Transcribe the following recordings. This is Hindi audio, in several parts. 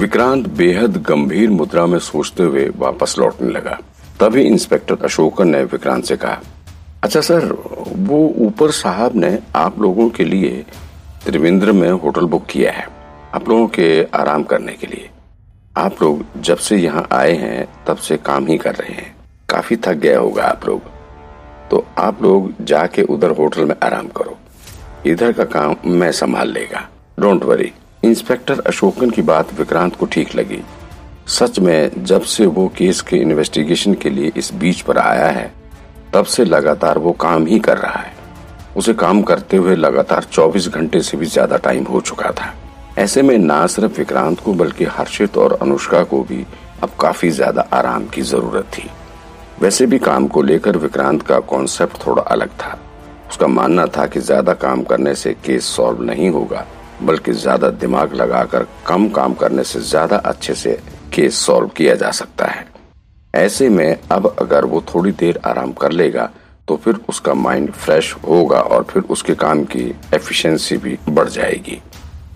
विक्रांत बेहद गंभीर मुद्रा में सोचते हुए वापस लौटने लगा। तभी इंस्पेक्टर अशोकन ने विक्रांत से कहा अच्छा सर, वो ऊपर साहब ने आप लोगों के लिए त्रिवेंद्र में होटल बुक किया है, आप लोगों के आराम करने के लिए। आप लोग जब से यहाँ आए हैं, तब से काम ही कर रहे हैं। काफ़ी थक गया होगा आप लोग। तो आप लोग जाके उधर होटल में आराम करो। इधर का काम मैं संभाल लेगा। Don't worry. इंस्पेक्टर अशोकन की बात विक्रांत को ठीक लगी। सच में, जब से वो केस के इन्वेस्टिगेशन के लिए इस बीच पर आया है, तब से लगातार वो काम ही कर रहा है। उसे काम करते हुए लगातार 24 घंटे से भी ज़्यादा टाइम हो चुका था। ऐसे में ना सिर्फ़ विक्रांत को, बल्कि हर्षित और अनुष्का को भी अब काफ़ी ज़्यादा आराम की ज़रूरत थी। वैसे भी काम को लेकर विक्रांत का कॉन्सेप्ट थोड़ा अलग था। उसका मानना था कि ज़्यादा काम करने से केस सॉल्व नहीं होगा। बल्कि ज़्यादा दिमाग लगाकर कम काम करने से ज़्यादा अच्छे से केस सॉल्व किया जा सकता है। ऐसे में अब अगर वो थोड़ी देर आराम कर लेगा तो फिर उसका माइंड फ्रेश होगा और फिर उसके काम की एफिशिएंसी भी बढ़ जाएगी।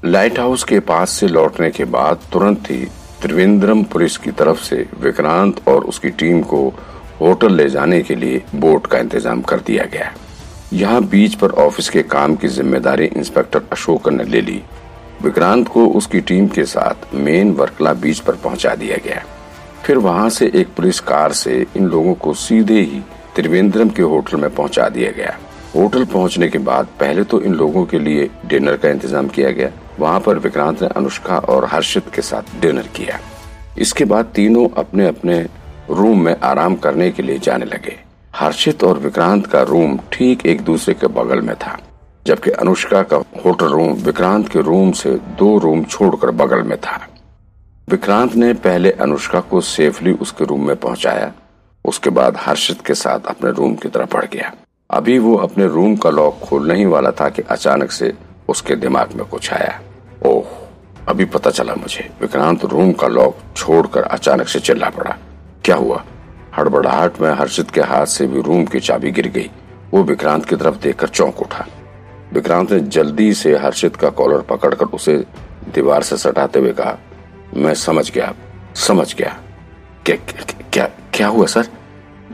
लाइट हाउस के पास से लौटने के बाद तुरंत ही त्रिवेंद्रम पुलिस की तरफ़ से विक्रांत और उसकी टीम को होटल ले जाने के लिए बोट का इंतज़ाम कर दिया गया। यहाँ बीच पर ऑफ़िस के काम की ज़िम्मेदारी इंस्पेक्टर अशोक ने ले ली। विक्रांत को उसकी टीम के साथ मेन वर्कला बीच पर पहुँचा दिया गया। फिर वहाँ से एक पुलिस कार से इन लोगों को सीधे ही त्रिवेंद्रम के होटल में पहुँचा दिया गया। होटल पहुँचने के बाद पहले तो इन लोगों के लिए डिनर का इंतज़ाम किया गया। वहाँ पर विक्रांत ने अनुष्का और हर्षित के साथ डिनर किया। इसके बाद तीनों अपने अपने रूम में आराम करने के लिए जाने लगे। हर्षित और विक्रांत का रूम ठीक एक दूसरे के बगल में था, जबकि अनुष्का का होटल रूम विक्रांत के रूम से दो रूम छोड़कर बगल में था। विक्रांत ने पहले अनुष्का को सेफली उसके रूम में पहुँचाया, उसके बाद हर्षित के साथ अपने रूम की तरफ़ बढ़ गया। अभी वो अपने रूम का लॉक खोलने ही वाला था कि अचानक से उसके दिमाग में कुछ आया। ओह, अभी पता चला मुझे, विक्रांत रूम का लॉक छोड़कर अचानक से चिल्ला पड़ा। क्या हुआ? हड़बड़ाहट में हर्षित के हाथ से भी रूम की चाबी गिर गई। वो विक्रांत की तरफ़ देखकर चौंक उठा। विक्रांत ने जल्दी से हर्षित का कॉलर पकड़कर उसे दीवार से सटाते हुए कहा मैं समझ गया समझ गया। क्या क्या क्या, हुआ सर?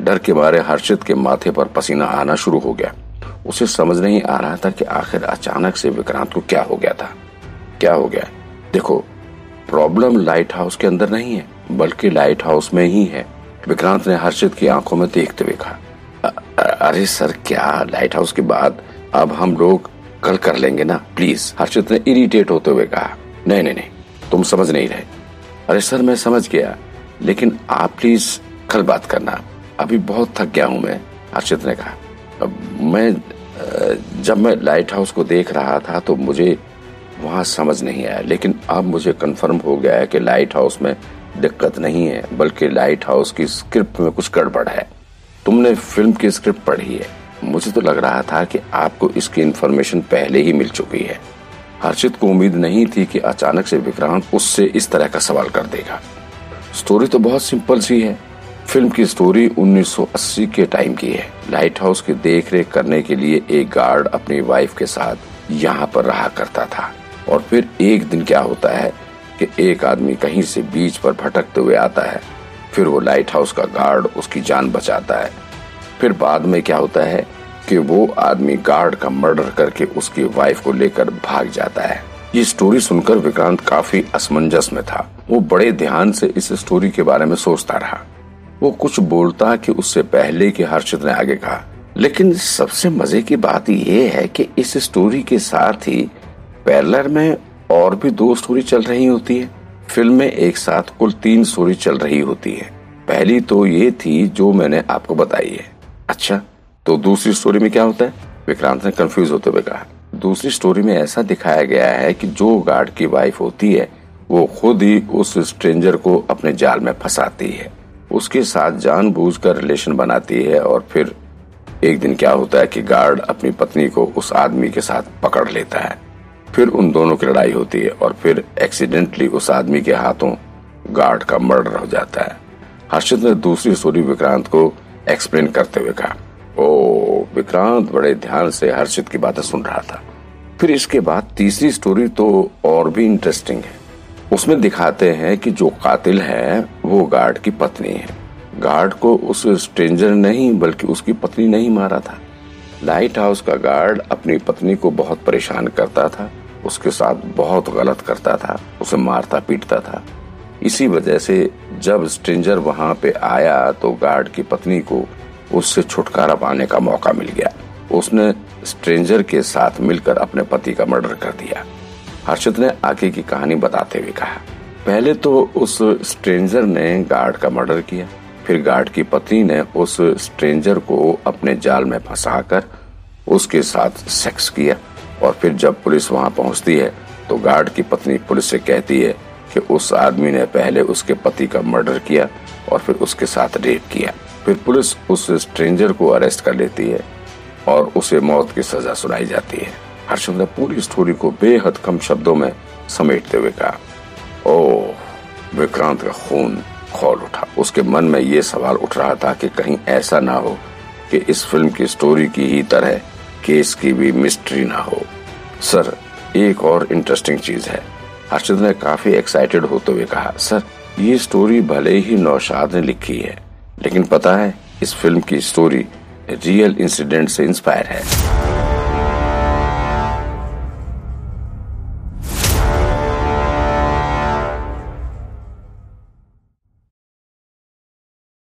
डर के मारे हर्षित के माथे पर पसीना आना शुरू हो गया। उसे समझ नहीं आ रहा था कि आखिर अचानक से विक्रांत को क्या हो गया था। क्या हो गया? देखो प्रॉब्लम लाइट हाउस के अंदर नहीं है बल्कि लाइट हाउस में ही है। विक्रांत ने हर्षित की आँखों में देखते हुए कहा अरे सर, क्या लाइट हाउस के बाद अब हम लोग कल कर लेंगे ना? प्लीज़, हर्षित ने इरिटेट होते हुए कहा, नहीं नहीं नहीं, तुम समझ नहीं रहे। अरे सर, मैं समझ गया, लेकिन आप प्लीज़ कल बात करना। अभी बहुत थक गया हूँ मैं, हर्षित ने कहा। मैं जब मैं लाइट हाउस को देख रहा था तो मुझे वहाँ समझ नहीं आया, लेकिन अब मुझे कंफर्म हो गया है कि लाइट हाउस में दिक्कत नहीं है, बल्कि लाइट हाउस की स्क्रिप्ट में कुछ गड़बड़ है। तुमने फ़िल्म की स्क्रिप्ट पढ़ी है। मुझे तो लग रहा था कि आपको इसकी इन्फॉर्मेशन पहले ही मिल चुकी है। हर्षित को उम्मीद नहीं थी कि अचानक से विक्रांत उससे इस तरह का सवाल कर देगा। स्टोरी तो बहुत सिंपल सी है। फ़िल्म की स्टोरी 1980 के टाइम की है। लाइट हाउस की देख करने के लिए एक गार्ड अपनी वाइफ के साथ यहाँ पर रहा करता था। और फिर एक दिन क्या होता है? कि एक आदमी कहीं से बीच पर भटकते हुए आता है, फिर वो लाइट हाउस का गार्ड उसकी जान बचाता है। फिर बाद में क्या होता है कि वो आदमी गार्ड का मर्डर करके उसकी वाइफ को लेकर भाग जाता है। ये स्टोरी सुनकर विक्रांत काफ़ी असमंजस में था। वो बड़े ध्यान से इस स्टोरी के बारे में सोचता रहा। वो कुछ बोलता कि उससे पहले कि हर्षित ने आगे कहा। लेकिन सबसे मज़े की बात यह है कि इस स्टोरी के साथ ही पैरलर में और भी दो स्टोरी चल रही होती है। फ़िल्म में एक साथ कुल तीन स्टोरी चल रही होती है। पहली तो ये थी जो मैंने आपको बताई है। अच्छा तो दूसरी स्टोरी में क्या होता है? विक्रांत ने कंफ्यूज होते हुए कहा। दूसरी स्टोरी में ऐसा दिखाया गया है कि जो गार्ड की वाइफ होती है, वो खुद ही उस स्ट्रेंजर को अपने जाल में फंसाती है। उसके साथ जानबूझकर रिलेशन बनाती है और फिर एक दिन क्या होता है कि गार्ड अपनी पत्नी को उस आदमी के साथ पकड़ लेता है। फिर उन दोनों की लड़ाई होती है और फिर एक्सीडेंटली उस आदमी के हाथों गार्ड का मर्डर हो जाता है। हर्षित ने दूसरी स्टोरी विक्रांत को एक्सप्लेन करते हुए कहा, ओ, विक्रांत, बड़े ध्यान से हर्षित की बातें सुन रहा था। फिर इसके बाद तीसरी स्टोरी तो और भी इंटरेस्टिंग है। उसमें दिखाते हैं कि जो कातिल है, वो गार्ड की पत्नी है। गार्ड को उस स्ट्रेंजर नहीं, बल्कि उसकी पत्नी नहीं मारा था। लाइट हाउस का गार्ड अपनी पत्नी को बहुत परेशान करता था। उसके साथ बहुत गलत करता था, उसे मारता पीटता था। इसी वजह से जब स्ट्रेंजर वहाँ पे आया तो गार्ड की पत्नी को उससे छुटकारा पाने का मौका मिल गया। उसने स्ट्रेंजर के साथ मिलकर अपने पति का मर्डर कर दिया। हर्षित ने आगे की कहानी बताते हुए कहा, पहले तो उस स्ट्रेंजर ने गार्ड का मर्डर किया, फिर गार्ड की पत्नी ने उस स्ट्रेंजर को अपने जाल में फंसाकर उसके साथ सेक्स किया। और फिर जब पुलिस वहाँ पहुँचती है तो गार्ड की पत्नी पुलिस से कहती है कि उस आदमी ने पहले उसके पति का मर्डर किया और फिर उसके साथ रेप किया। फिर पुलिस उस स्ट्रेंजर को अरेस्ट कर लेती है और उसे मौत की सजा सुनाई जाती है। हर्षद ने पूरी स्टोरी को बेहद कम शब्दों में समेटते हुए कहा ओ विक्रांत का खून खोल उठा। उसके मन में ये सवाल उठ रहा था कि कहीं ऐसा ना हो कि इस फ़िल्म की स्टोरी की ही तरह केस की भी मिस्ट्री ना हो। सर, एक और इंटरेस्टिंग चीज़ है। हर्षद ने काफ़ी एक्साइटेड होते हुए कहा, सर, ये स्टोरी भले ही नौशाद ने लिखी है, लेकिन पता है, इस फ़िल्म की स्टोरी रियल इंसिडेंट से इंस्पायर है।